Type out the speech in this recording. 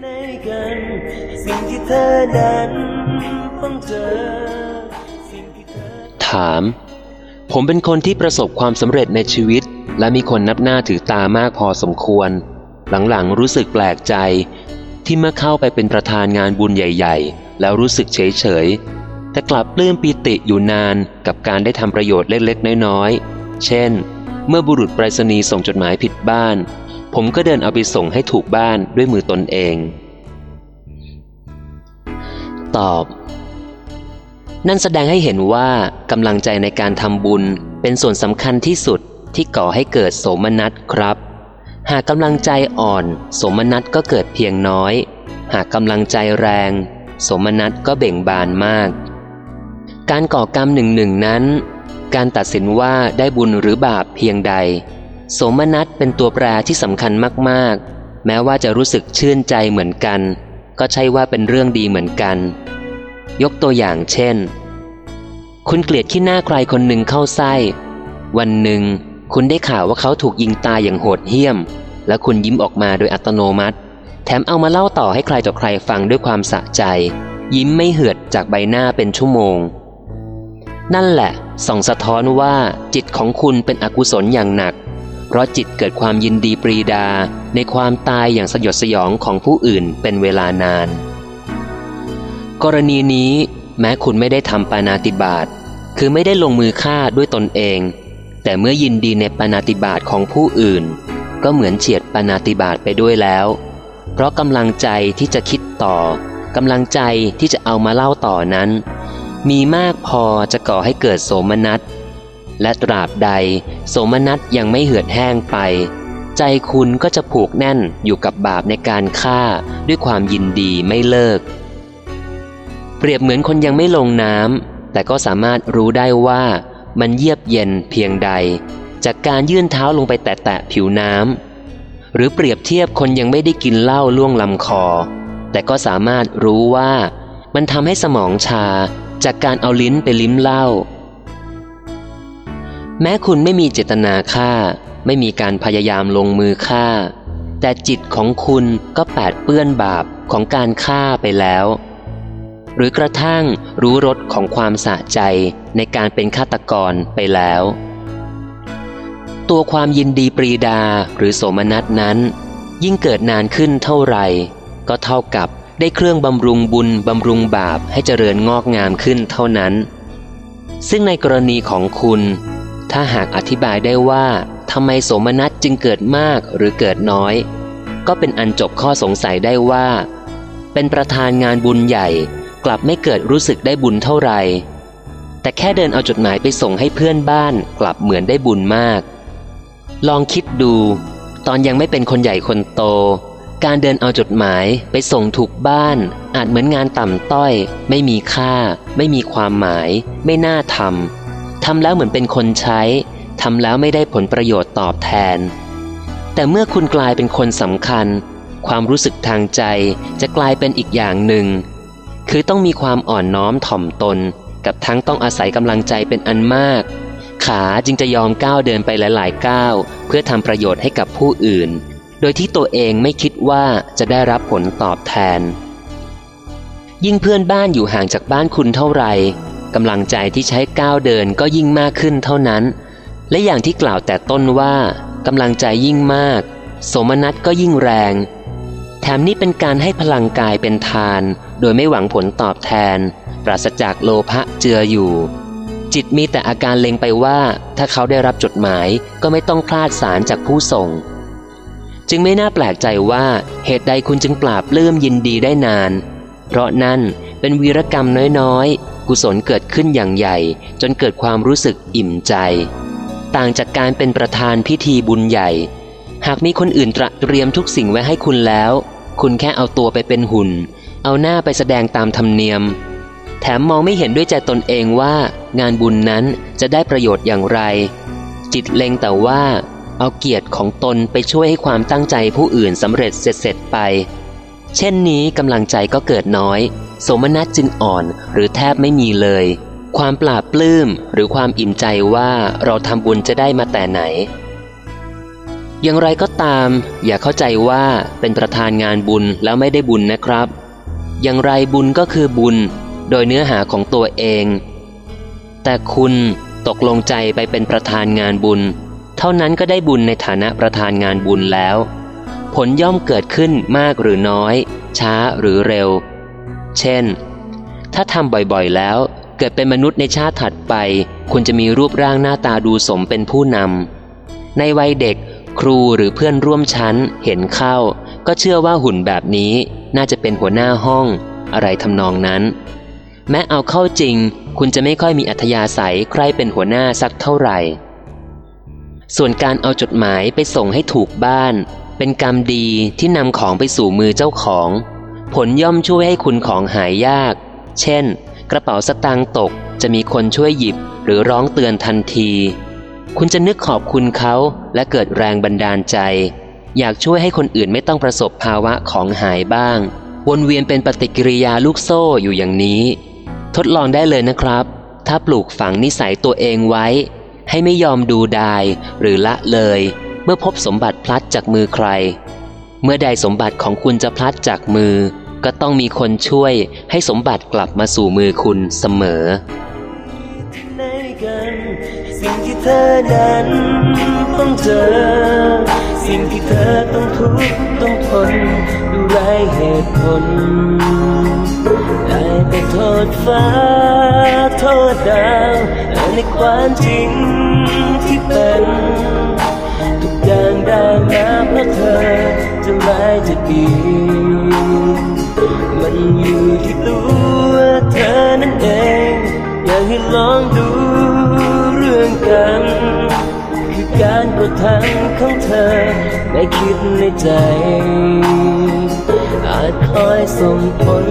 ในกัน สิ่งที่เธอนั้นต้องเจอ ถาม ผมเป็นคนที่ประสบความสำเร็จในชีวิต และมีคนนับหน้าถือตามากพอสมควร หลังๆรู้สึกแปลกใจ ที่เมื่อเข้าไปเป็นประธานงานบุญใหญ่ ๆ แล้วรู้สึกเฉยๆแต่กลับปลื้มปีติอยู่นานกับการได้ทำประโยชน์เล็กๆ น้อยๆ เช่น เมื่อบุรุษไปรษณีย์ส่งจดหมายผิดบ้าน ผมก็เดินเอาไปส่งให้ถูกบ้านด้วยมือตนเอง ตอบ นั่นแสดงให้เห็นว่ากำลังใจในการทำบุญเป็นส่วนสำคัญที่สุดที่ก่อให้เกิดโสมนัสครับ หากกำลังใจอ่อน โสมนัสก็เกิดเพียงน้อย หากกำลังใจแรง โสมนัสก็เบ่งบานมาก การก่อกรรมหนึ่งหนึ่งนั้น การตัดสินว่าได้บุญหรือบาปเพียงใด สมนัสเป็นตัวแปรที่สำคัญมากๆ แม้ว่าจะรู้สึกชื่นใจเหมือนกัน ก็ใช่ว่าเป็นเรื่องดีเหมือนกัน ยกตัวอย่างเช่น คุณเกลียดขี้หน้าใครคนหนึ่งเข้าไส้ วันหนึ่ง คุณได้ข่าวว่าเขาถูกยิงตายอย่างโหดเหี้ยม และคุณยิ้มออกมาโดยอัตโนมัติ แถมเอามาเล่าต่อให้ใครต่อใครฟังด้วยความสะใจ ยิ้มไม่เหือดจากใบหน้าเป็นชั่วโมง นั่นแหละส่องสะท้อนว่าจิตของคุณเป็นอกุศลอย่างหนัก เพราะจิตเกิดความยินดีปรีดาในความตายอย่างสยดสยองของผู้อื่นเป็นเวลานาน กรณีนี้แม้คุณไม่ได้ทำปานาติบาตคือไม่ได้ลงมือฆ่าด้วยตนเอง แต่เมื่อยินดีในปานาติบาตของผู้อื่น ก็เหมือนเฉียดปานาติบาตไปด้วยแล้ว เพราะกำลังใจที่จะคิดต่อกำลังใจที่จะเอามาเล่าต่อนั้น มีมากพอจะก่อให้เกิดโสมนัส และตราบใด โสมนัสยังไม่เหือดแห้งไป ใจคุณก็จะผูกแน่นอยู่กับบาปในการฆ่าด้วยความยินดีไม่เลิก เปรียบเหมือนคนยังไม่ลงน้ำแต่ก็สามารถรู้ได้ว่ามันเยียบเย็นเพียงใด จากการยื่นเท้าลงไปแตะๆผิวน้ำหรือเปรียบเทียบคนยังไม่ได้กินเหล้าล่วงลำคอ แต่ก็สามารถรู้ว่ามันทำให้สมองชาจากการเอาลิ้นไปลิ้มเหล้า แม้คุณไม่มีเจตนาฆ่า ไม่มีการพยายามลงมือฆ่า แต่จิตของคุณก็แปดเปื้อนบาปของการฆ่าไปแล้ว หรือกระทั่งรู้รสของความสะใจในการเป็นฆาตกรไปแล้ว ตัวความยินดีปรีดาหรือโสมนัสนั้น ยิ่งเกิดนานขึ้นเท่าไหร่ ก็เท่ากับได้เครื่องบำรุงบุญบำรุงบาปให้เจริญงอกงามขึ้นเท่านั้น ซึ่งในกรณีของคุณ ถ้าหากอธิบายได้ว่าทำไมโสมนัสจึงเกิดมากหรือเกิดน้อย ก็เป็นอันจบข้อสงสัยได้ว่า เป็นประธานงานบุญใหญ่กลับไม่เกิดรู้สึกได้บุญเท่าไหร่แต่แค่เดินเอาจดหมายไปส่งให้เพื่อนบ้านกลับเหมือนได้บุญมาก ลองคิดดู ตอนยังไม่เป็นคนใหญ่คนโต การเดินเอาจดหมายไปส่งถูกบ้าน อาจเหมือนงานต่ำต้อย ไม่มีค่า ไม่มีความหมาย ไม่น่าทำ ทำแล้วเหมือนเป็นคนใช้ ทำแล้วไม่ได้ผลประโยชน์ตอบแทน แต่เมื่อคุณกลายเป็นคนสำคัญ ความรู้สึกทางใจจะกลายเป็นอีกอย่างหนึ่ง คือต้องมีความอ่อนน้อมถ่อมตน กับทั้งต้องอาศัยกำลังใจเป็นอันมาก ขาจึงจะยอมก้าวเดินไปหลายๆก้าว เพื่อทำประโยชน์ให้กับผู้อื่น โดยที่ตัวเองไม่คิดว่าจะได้รับผลตอบแทน ยิ่งเพื่อนบ้านอยู่ห่างจากบ้านคุณเท่าไหร่ กำลังใจที่ใช้ก้าวเดินก็ยิ่งมากขึ้นเท่านั้น และอย่างที่กล่าวแต่ต้นว่ากำลังใจยิ่งมาก สมนัตก็ยิ่งแรง แถมนี้เป็นการให้พลังกายเป็นทาน โดยไม่หวังผลตอบแทน ปราศจากโลภะเจืออยู่ จิตมีแต่อาการเล็งไปว่า ถ้าเขาได้รับจดหมายก็ไม่ต้องคลาดสารจากผู้ส่ง จึงไม่น่าแปลกใจว่าเหตุใดคุณจึงปราบปลื้มยินดีได้นาน เพราะนั่น เป็นวีรกรรมน้อยๆ กุศลเกิดขึ้นอย่างใหญ่ จนเกิดความรู้สึกอิ่มใจ ต่างจากการเป็นประธานพิธีบุญใหญ่ หากมีคนอื่นตระเตรียมทุกสิ่งไว้ให้คุณแล้ว คุณแค่เอาตัวไปเป็นหุ่น เอาหน้าไปแสดงตามธรรมเนียม แถมมองไม่เห็นด้วยใจตนเองว่างานบุญนั้นจะได้ประโยชน์อย่างไร จิตเล็งแต่ว่าเอาเกียรติของตนไปช่วยให้ความตั้งใจผู้อื่นสำเร็จเสร็จไป เช่นนี้กำลังใจก็เกิดน้อย สมนัตจึงอ่อนหรือแทบไม่มีเลย ความปราบปลื้มหรือความอิ่มใจว่าเราทำบุญจะได้มาแต่ไหน อย่างไรก็ตาม อย่าเข้าใจว่าเป็นประธานงานบุญแล้วไม่ได้บุญนะครับ อย่างไรบุญก็คือบุญ โดยเนื้อหาของตัวเอง แต่คุณตกลงใจไปเป็นประธานงานบุญ เท่านั้นก็ได้บุญในฐานะประธานงานบุญแล้ว ผลย่อมเกิดขึ้นมากหรือน้อย ช้าหรือเร็ว เช่น ถ้าทำบ่อยๆแล้ว เกิดเป็นมนุษย์ในชาติถัดไป คุณจะมีรูปร่างหน้าตาดูสมเป็นผู้นำในวัยเด็กครูหรือเพื่อนร่วมชั้นเห็นเข้า ก็เชื่อว่าหุ่นแบบนี้น่าจะเป็นหัวหน้าห้อง อะไรทำนองนั้น แม้เอาเข้าจริง คุณจะไม่ค่อยมีอัธยาศัยใครเป็นหัวหน้าสักเท่าไหร่ ส่วนการเอาจดหมายไปส่งให้ถูกบ้าน เป็นกรรมดีที่นำของไปสู่มือเจ้าของ ผลย่อมช่วยให้คุณของหายยาก เช่น กระเป๋าสตางค์ตกจะมีคนช่วยหยิบหรือร้องเตือนทันที คุณจะนึกขอบคุณเขาและเกิดแรงบันดาลใจ อยากช่วยให้คนอื่นไม่ต้องประสบภาวะของหายบ้าง วนเวียนเป็นปฏิกิริยาลูกโซ่อยู่อย่างนี้ ทดลองได้เลยนะครับ ถ้าปลูกฝังนิสัยตัวเองไว้ ให้ไม่ยอมดูดายหรือละเลย เมื่อพบสมบัติพลัดจากมือใคร เมื่อใดสมบัติของคุณจะพลัดจากมือ ก็ต้องมีคนช่วยให้สมบัติกลับมาสู่มือคุณเสมอไหนกันสิ่งที่เธอนั้นต้องเจอ สิ่งที่เธอต้องทุกข์ต้องทนดูไรเหตุผลได้แต่โทษฟ้า โทษดาวและในความจริงที่เป็นทุกอย่างได้มาเพราะเธอจะร้ายจะดี อยู่ที่ตัวเธอนั่นเอง อยากให้ลองดูเรื่องกัน คือการกระทำของเธอในคิดในใจ อาจคอยส่งผล